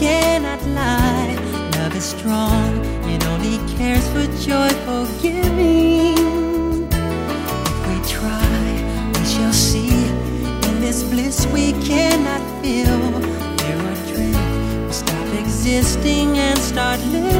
cannot lie. Love is strong, it only cares for joyful giving. If we try, we shall see. In this bliss we cannot feel. Fear or dread will stop existing and start living.